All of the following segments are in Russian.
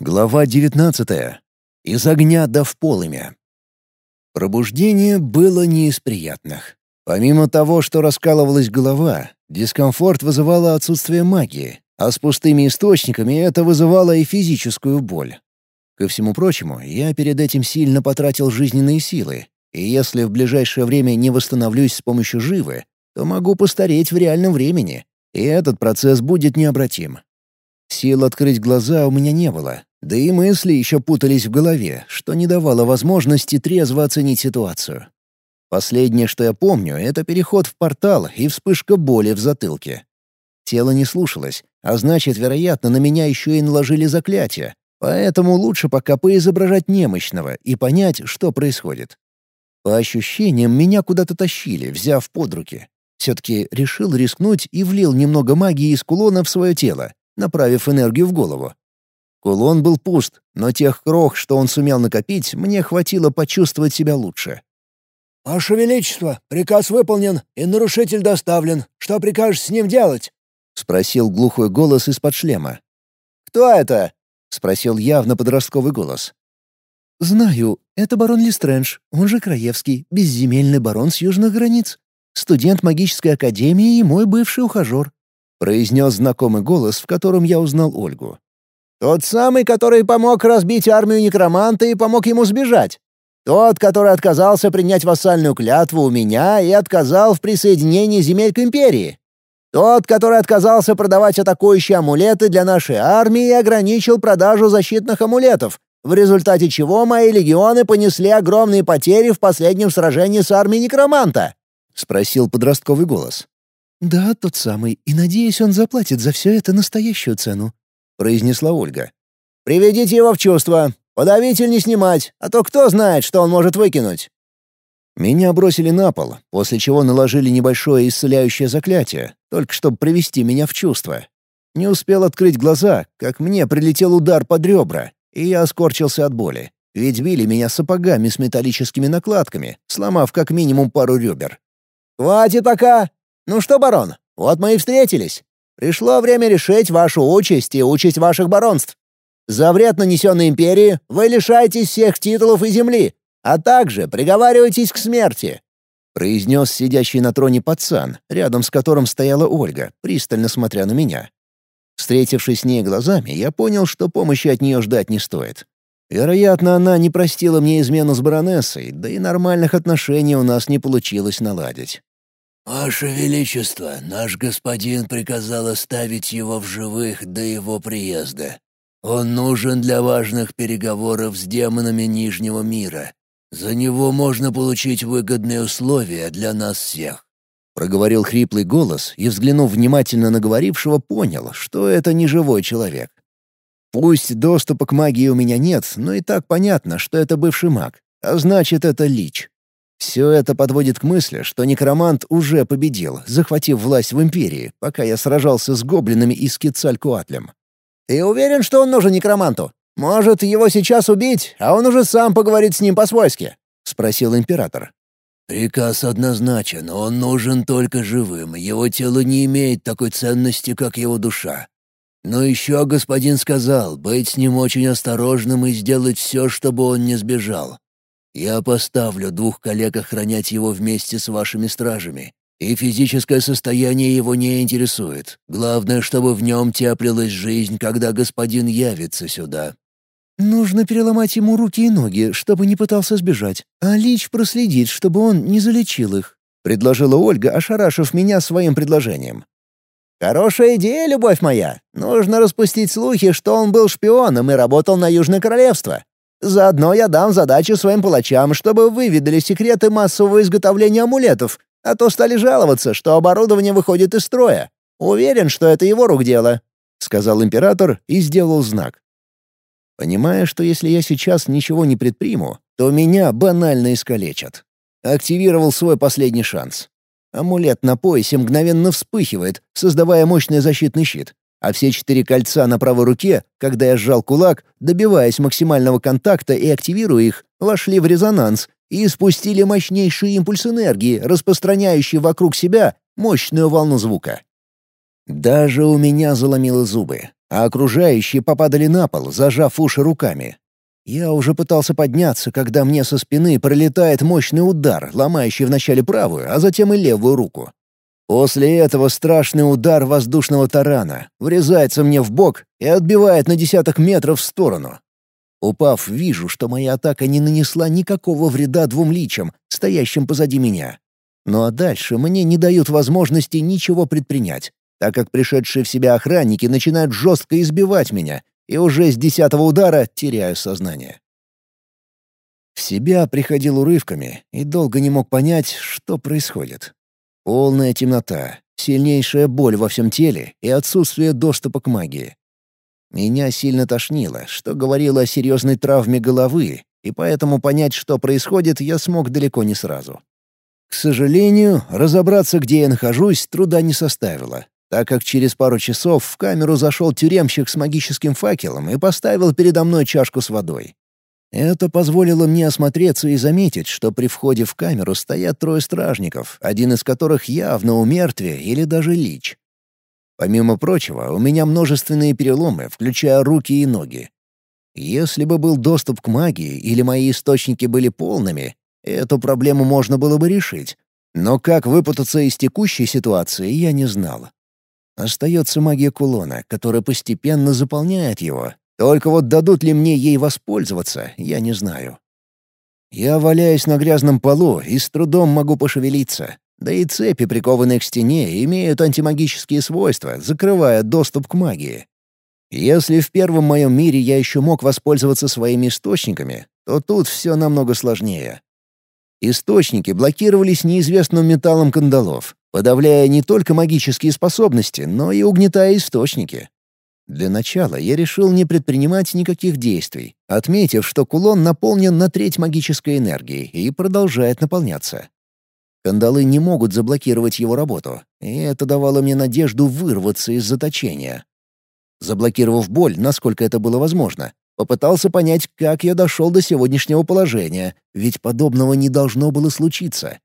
Глава 19. Из огня до в полымя. Пробуждение было не из приятных. Помимо того, что раскалывалась голова, дискомфорт вызывало отсутствие магии, а с пустыми источниками это вызывало и физическую боль. Ко всему прочему, я перед этим сильно потратил жизненные силы, и если в ближайшее время не восстановлюсь с помощью живы, то могу постареть в реальном времени, и этот процесс будет необратим. Сил открыть глаза у меня не было, да и мысли еще путались в голове, что не давало возможности трезво оценить ситуацию. Последнее, что я помню, это переход в портал и вспышка боли в затылке. Тело не слушалось, а значит, вероятно, на меня еще и наложили заклятие, поэтому лучше пока поизображать немощного и понять, что происходит. По ощущениям, меня куда-то тащили, взяв под руки. Все-таки решил рискнуть и влил немного магии из кулона в свое тело, направив энергию в голову. Кулон был пуст, но тех крох, что он сумел накопить, мне хватило почувствовать себя лучше. «Ваше Величество, приказ выполнен и нарушитель доставлен. Что прикажешь с ним делать?» — спросил глухой голос из-под шлема. «Кто это?» — спросил явно подростковый голос. «Знаю, это барон Листрендж, он же Краевский, безземельный барон с южных границ. Студент магической академии и мой бывший ухажер произнес знакомый голос, в котором я узнал Ольгу. «Тот самый, который помог разбить армию некроманта и помог ему сбежать. Тот, который отказался принять вассальную клятву у меня и отказал в присоединении земель к империи. Тот, который отказался продавать атакующие амулеты для нашей армии и ограничил продажу защитных амулетов, в результате чего мои легионы понесли огромные потери в последнем сражении с армией некроманта», — спросил подростковый голос. «Да, тот самый, и, надеюсь, он заплатит за все это настоящую цену», — произнесла Ольга. «Приведите его в чувство. Подавитель не снимать, а то кто знает, что он может выкинуть». Меня бросили на пол, после чего наложили небольшое исцеляющее заклятие, только чтобы привести меня в чувство. Не успел открыть глаза, как мне прилетел удар под ребра, и я скорчился от боли. Ведь били меня сапогами с металлическими накладками, сломав как минимум пару ребер. «Хватит пока! «Ну что, барон, вот мы и встретились. Пришло время решить вашу участь и участь ваших баронств. За вред, нанесенный империи, вы лишаетесь всех титулов и земли, а также приговариваетесь к смерти», — произнес сидящий на троне пацан, рядом с которым стояла Ольга, пристально смотря на меня. Встретившись с ней глазами, я понял, что помощи от нее ждать не стоит. Вероятно, она не простила мне измену с баронессой, да и нормальных отношений у нас не получилось наладить. «Ваше Величество, наш господин приказал оставить его в живых до его приезда. Он нужен для важных переговоров с демонами Нижнего мира. За него можно получить выгодные условия для нас всех». Проговорил хриплый голос и, взглянув внимательно на говорившего, понял, что это не живой человек. Пусть доступа к магии у меня нет, но и так понятно, что это бывший маг, а значит, это лич. Все это подводит к мысли, что некромант уже победил, захватив власть в Империи, пока я сражался с гоблинами и с Кецалькуатлем. «Ты уверен, что он нужен некроманту? Может, его сейчас убить, а он уже сам поговорит с ним по-свойски?» — спросил император. «Приказ однозначен, он нужен только живым, его тело не имеет такой ценности, как его душа. Но еще господин сказал быть с ним очень осторожным и сделать все, чтобы он не сбежал. Я поставлю двух коллег охранять его вместе с вашими стражами. И физическое состояние его не интересует. Главное, чтобы в нем теплилась жизнь, когда господин явится сюда». «Нужно переломать ему руки и ноги, чтобы не пытался сбежать, а Лич проследит, чтобы он не залечил их», — предложила Ольга, ошарашив меня своим предложением. «Хорошая идея, любовь моя. Нужно распустить слухи, что он был шпионом и работал на Южное Королевство. Заодно я дам задачу своим палачам, чтобы выведали секреты массового изготовления амулетов, а то стали жаловаться, что оборудование выходит из строя. Уверен, что это его рук дело», — сказал император и сделал знак. Понимая, что если я сейчас ничего не предприму, то меня банально искалечат. Активировал свой последний шанс. Амулет на поясе мгновенно вспыхивает, создавая мощный защитный щит а все четыре кольца на правой руке, когда я сжал кулак, добиваясь максимального контакта и активируя их, вошли в резонанс и спустили мощнейший импульс энергии, распространяющий вокруг себя мощную волну звука. Даже у меня заломило зубы, а окружающие попадали на пол, зажав уши руками. Я уже пытался подняться, когда мне со спины пролетает мощный удар, ломающий вначале правую, а затем и левую руку. После этого страшный удар воздушного тарана врезается мне в бок и отбивает на десяток метров в сторону. Упав, вижу, что моя атака не нанесла никакого вреда двум личам, стоящим позади меня. Ну а дальше мне не дают возможности ничего предпринять, так как пришедшие в себя охранники начинают жестко избивать меня, и уже с десятого удара теряю сознание. В себя приходил урывками и долго не мог понять, что происходит. Полная темнота, сильнейшая боль во всем теле и отсутствие доступа к магии. Меня сильно тошнило, что говорило о серьезной травме головы, и поэтому понять, что происходит, я смог далеко не сразу. К сожалению, разобраться, где я нахожусь, труда не составило, так как через пару часов в камеру зашел тюремщик с магическим факелом и поставил передо мной чашку с водой. Это позволило мне осмотреться и заметить, что при входе в камеру стоят трое стражников, один из которых явно у или даже лич. Помимо прочего, у меня множественные переломы, включая руки и ноги. Если бы был доступ к магии или мои источники были полными, эту проблему можно было бы решить. Но как выпутаться из текущей ситуации, я не знал. Остается магия кулона, которая постепенно заполняет его, только вот дадут ли мне ей воспользоваться, я не знаю. Я валяюсь на грязном полу и с трудом могу пошевелиться. Да и цепи, прикованные к стене, имеют антимагические свойства, закрывая доступ к магии. Если в первом моем мире я еще мог воспользоваться своими источниками, то тут все намного сложнее. Источники блокировались неизвестным металлом кандалов, подавляя не только магические способности, но и угнетая источники. Для начала я решил не предпринимать никаких действий, отметив, что кулон наполнен на треть магической энергией и продолжает наполняться. Кандалы не могут заблокировать его работу, и это давало мне надежду вырваться из заточения. Заблокировав боль, насколько это было возможно, попытался понять, как я дошел до сегодняшнего положения, ведь подобного не должно было случиться.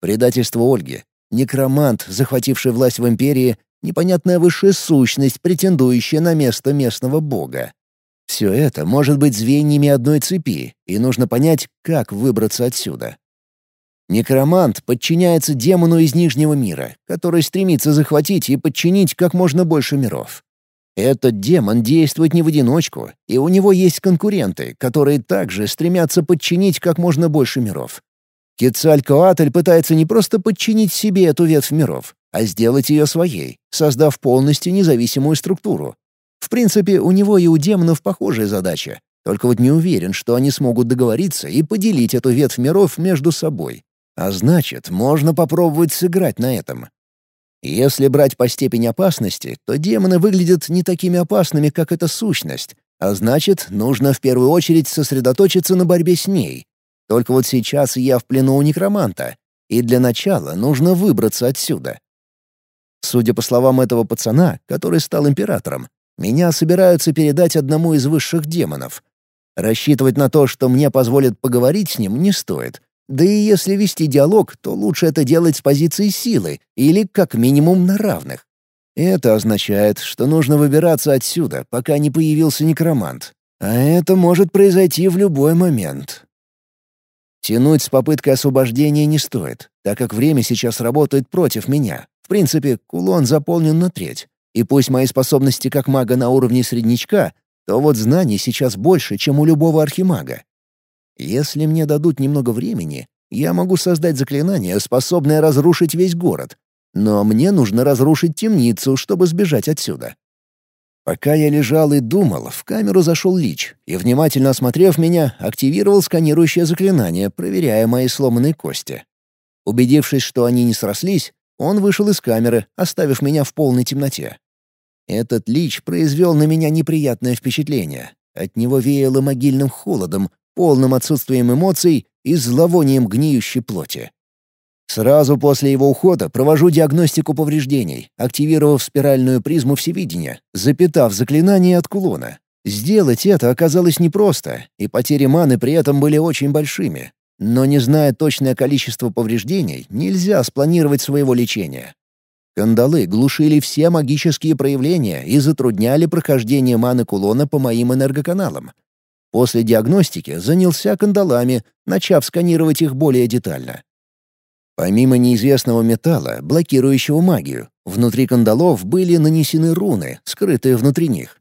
Предательство Ольги, некромант, захвативший власть в Империи, непонятная высшая сущность, претендующая на место местного бога. Все это может быть звеньями одной цепи, и нужно понять, как выбраться отсюда. Некромант подчиняется демону из Нижнего мира, который стремится захватить и подчинить как можно больше миров. Этот демон действует не в одиночку, и у него есть конкуренты, которые также стремятся подчинить как можно больше миров. Кецалькоатль пытается не просто подчинить себе эту ветвь миров, а сделать ее своей, создав полностью независимую структуру. В принципе, у него и у демонов похожая задача, только вот не уверен, что они смогут договориться и поделить эту ветвь миров между собой. А значит, можно попробовать сыграть на этом. Если брать по степени опасности, то демоны выглядят не такими опасными, как эта сущность, а значит, нужно в первую очередь сосредоточиться на борьбе с ней. Только вот сейчас я в плену у некроманта, и для начала нужно выбраться отсюда. Судя по словам этого пацана, который стал императором, меня собираются передать одному из высших демонов. Рассчитывать на то, что мне позволят поговорить с ним, не стоит. Да и если вести диалог, то лучше это делать с позиции силы или как минимум на равных. Это означает, что нужно выбираться отсюда, пока не появился некромант. А это может произойти в любой момент. Тянуть с попыткой освобождения не стоит, так как время сейчас работает против меня. В принципе, кулон заполнен на треть. И пусть мои способности как мага на уровне среднячка, то вот знаний сейчас больше, чем у любого архимага. Если мне дадут немного времени, я могу создать заклинание, способное разрушить весь город. Но мне нужно разрушить темницу, чтобы сбежать отсюда. Пока я лежал и думал, в камеру зашел Лич и, внимательно осмотрев меня, активировал сканирующее заклинание, проверяя мои сломанные кости. Убедившись, что они не срослись, он вышел из камеры, оставив меня в полной темноте. Этот лич произвел на меня неприятное впечатление. От него веяло могильным холодом, полным отсутствием эмоций и зловонием гниющей плоти. Сразу после его ухода провожу диагностику повреждений, активировав спиральную призму всевидения, запитав заклинание от кулона. Сделать это оказалось непросто, и потери маны при этом были очень большими. Но не зная точное количество повреждений, нельзя спланировать своего лечения. Кандалы глушили все магические проявления и затрудняли прохождение маны кулона по моим энергоканалам. После диагностики занялся кандалами, начав сканировать их более детально. Помимо неизвестного металла, блокирующего магию, внутри кандалов были нанесены руны, скрытые внутри них.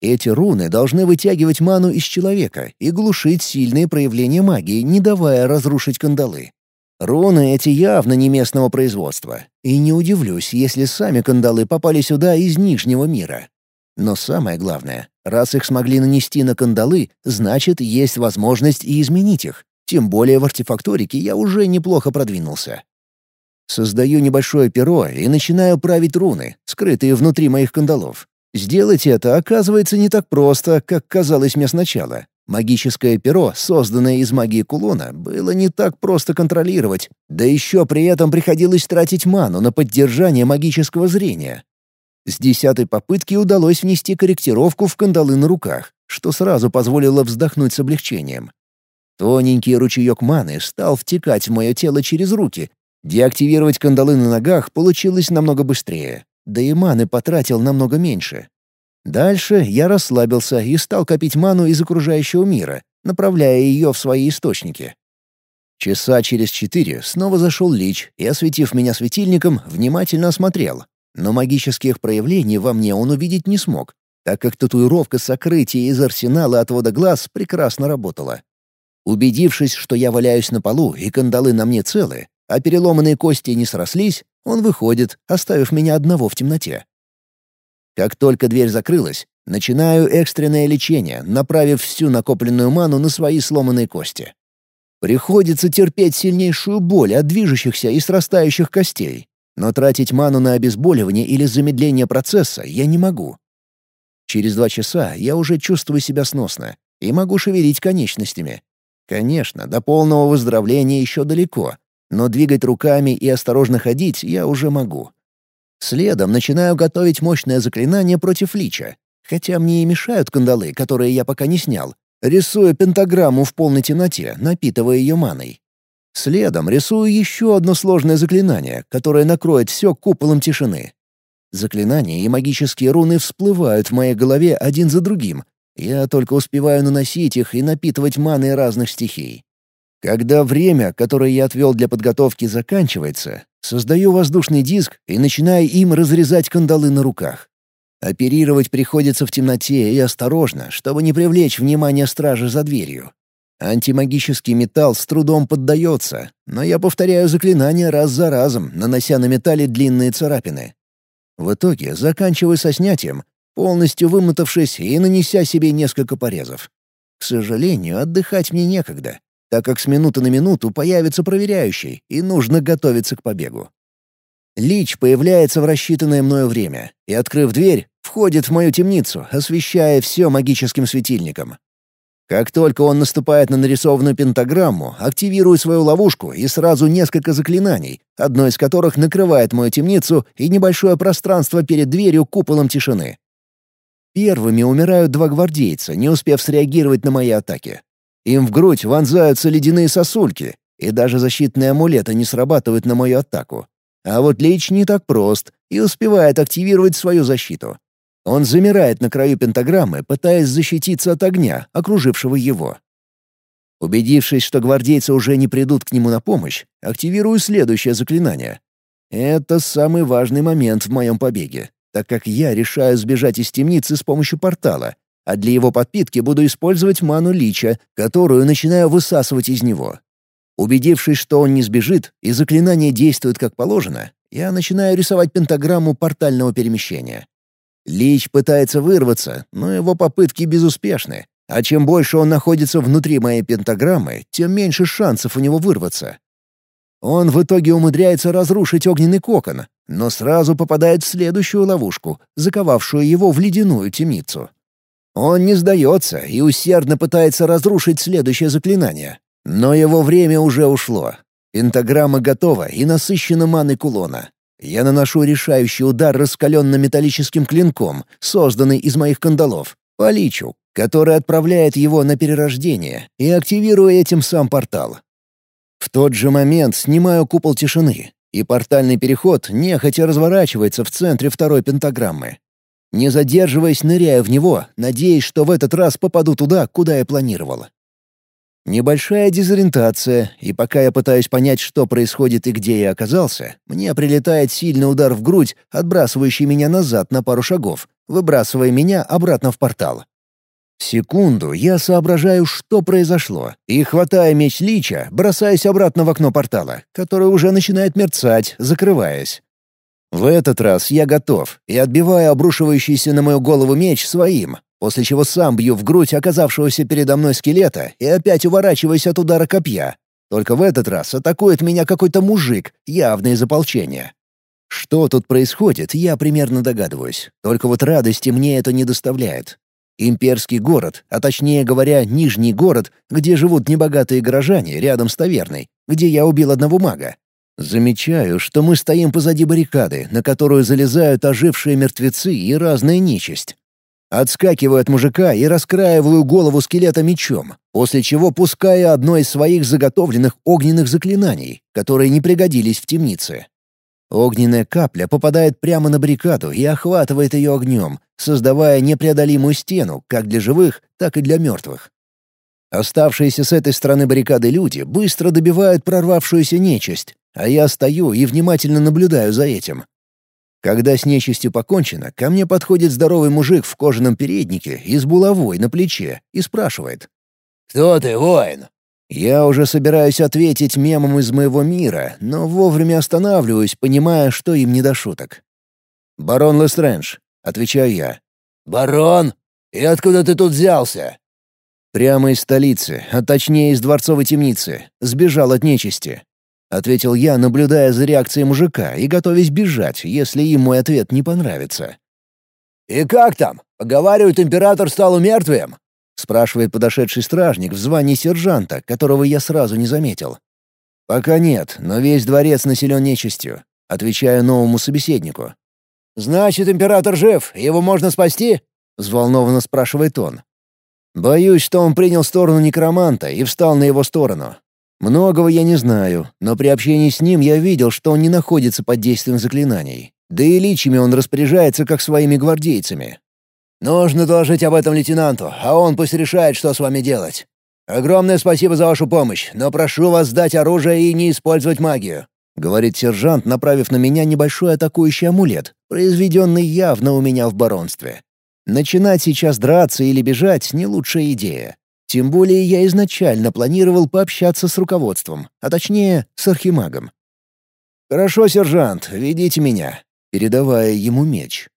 Эти руны должны вытягивать ману из человека и глушить сильные проявления магии, не давая разрушить кандалы. Руны эти явно не местного производства, и не удивлюсь, если сами кандалы попали сюда из Нижнего мира. Но самое главное, раз их смогли нанести на кандалы, значит, есть возможность и изменить их. Тем более в артефакторике я уже неплохо продвинулся. Создаю небольшое перо и начинаю править руны, скрытые внутри моих кандалов. Сделать это оказывается не так просто, как казалось мне сначала. Магическое перо, созданное из магии кулона, было не так просто контролировать, да еще при этом приходилось тратить ману на поддержание магического зрения, с десятой попытки удалось внести корректировку в кандалы на руках, что сразу позволило вздохнуть с облегчением. Тоненький ручеек маны стал втекать в мое тело через руки. Деактивировать кандалы на ногах получилось намного быстрее, да и маны потратил намного меньше. Дальше я расслабился и стал копить ману из окружающего мира, направляя ее в свои источники. Часа через четыре снова зашел Лич и, осветив меня светильником, внимательно осмотрел, но магических проявлений во мне он увидеть не смог, так как татуировка сокрытия из арсенала отвода глаз прекрасно работала. Убедившись, что я валяюсь на полу и кандалы на мне целы, а переломанные кости не срослись, он выходит, оставив меня одного в темноте. Как только дверь закрылась, начинаю экстренное лечение, направив всю накопленную ману на свои сломанные кости. Приходится терпеть сильнейшую боль от движущихся и срастающих костей, но тратить ману на обезболивание или замедление процесса я не могу. Через два часа я уже чувствую себя сносно и могу шевелить конечностями. Конечно, до полного выздоровления еще далеко, но двигать руками и осторожно ходить я уже могу. Следом начинаю готовить мощное заклинание против лича, хотя мне и мешают кандалы, которые я пока не снял, рисуя пентаграмму в полной темноте, напитывая ее маной. Следом рисую еще одно сложное заклинание, которое накроет все куполом тишины. Заклинания и магические руны всплывают в моей голове один за другим. Я только успеваю наносить их и напитывать маной разных стихий. Когда время, которое я отвел для подготовки, заканчивается, создаю воздушный диск и начинаю им разрезать кандалы на руках. Оперировать приходится в темноте и осторожно, чтобы не привлечь внимание стражи за дверью. Антимагический металл с трудом поддается, но я повторяю заклинание раз за разом, нанося на металле длинные царапины. В итоге заканчиваю со снятием, полностью вымотавшись и нанеся себе несколько порезов. К сожалению, отдыхать мне некогда, так как с минуты на минуту появится проверяющий, и нужно готовиться к побегу. Лич появляется в рассчитанное мною время и, открыв дверь, входит в мою темницу, освещая все магическим светильником. Как только он наступает на нарисованную пентаграмму, активирую свою ловушку и сразу несколько заклинаний, одно из которых накрывает мою темницу и небольшое пространство перед дверью куполом тишины. Первыми умирают два гвардейца, не успев среагировать на мои атаки. Им в грудь вонзаются ледяные сосульки, и даже защитные амулеты не срабатывают на мою атаку. А вот Лич не так прост и успевает активировать свою защиту. Он замирает на краю пентаграммы, пытаясь защититься от огня, окружившего его. Убедившись, что гвардейцы уже не придут к нему на помощь, активирую следующее заклинание. Это самый важный момент в моем побеге, так как я решаю сбежать из темницы с помощью портала, а для его подпитки буду использовать ману Лича, которую начинаю высасывать из него. Убедившись, что он не сбежит и заклинание действует как положено, я начинаю рисовать пентаграмму портального перемещения. Лич пытается вырваться, но его попытки безуспешны. А чем больше он находится внутри моей пентаграммы, тем меньше шансов у него вырваться. Он в итоге умудряется разрушить огненный кокон, но сразу попадает в следующую ловушку, заковавшую его в ледяную темницу. Он не сдается и усердно пытается разрушить следующее заклинание. Но его время уже ушло. Пентаграмма готова и насыщена маной кулона. Я наношу решающий удар раскаленным металлическим клинком, созданный из моих кандалов, по личу, который отправляет его на перерождение и активирую этим сам портал. В тот же момент снимаю купол тишины, и портальный переход нехотя разворачивается в центре второй пентаграммы. Не задерживаясь, ныряя в него, надеясь, что в этот раз попаду туда, куда я планировал. Небольшая дезориентация, и пока я пытаюсь понять, что происходит и где я оказался, мне прилетает сильный удар в грудь, отбрасывающий меня назад на пару шагов, выбрасывая меня обратно в портал. Секунду я соображаю, что произошло, и, хватая меч Лича, бросаюсь обратно в окно портала, которое уже начинает мерцать, закрываясь. В этот раз я готов и отбиваю обрушивающийся на мою голову меч своим, после чего сам бью в грудь оказавшегося передо мной скелета и опять уворачиваюсь от удара копья. Только в этот раз атакует меня какой-то мужик, явно из ополчения. Что тут происходит, я примерно догадываюсь. Только вот радости мне это не доставляет. Имперский город, а точнее говоря, Нижний город, где живут небогатые горожане рядом с таверной, где я убил одного мага. Замечаю, что мы стоим позади баррикады, на которую залезают ожившие мертвецы и разная нечисть. Отскакиваю от мужика и раскраиваю голову скелета мечом, после чего пускаю одно из своих заготовленных огненных заклинаний, которые не пригодились в темнице. Огненная капля попадает прямо на баррикаду и охватывает ее огнем, создавая непреодолимую стену как для живых, так и для мертвых. Оставшиеся с этой стороны баррикады люди быстро добивают прорвавшуюся нечисть, а я стою и внимательно наблюдаю за этим. Когда с нечистью покончено, ко мне подходит здоровый мужик в кожаном переднике и с булавой на плече и спрашивает. «Кто ты, воин?» Я уже собираюсь ответить мемом из моего мира, но вовремя останавливаюсь, понимая, что им не до шуток. «Барон Лестрэндж», — отвечаю я. «Барон? И откуда ты тут взялся?» «Прямо из столицы, а точнее из дворцовой темницы. Сбежал от нечисти», — ответил я, наблюдая за реакцией мужика и готовясь бежать, если им мой ответ не понравится. «И как там? Поговаривают, император стал мертвым?» — спрашивает подошедший стражник в звании сержанта, которого я сразу не заметил. «Пока нет, но весь дворец населен нечистью», — отвечаю новому собеседнику. «Значит, император жив, его можно спасти?» — взволнованно спрашивает он. «Боюсь, что он принял сторону некроманта и встал на его сторону. Многого я не знаю, но при общении с ним я видел, что он не находится под действием заклинаний. Да и личами он распоряжается, как своими гвардейцами. «Нужно доложить об этом лейтенанту, а он пусть решает, что с вами делать. Огромное спасибо за вашу помощь, но прошу вас сдать оружие и не использовать магию», — говорит сержант, направив на меня небольшой атакующий амулет, произведенный явно у меня в баронстве. Начинать сейчас драться или бежать — не лучшая идея. Тем более я изначально планировал пообщаться с руководством, а точнее, с архимагом. «Хорошо, сержант, ведите меня», передавая ему меч.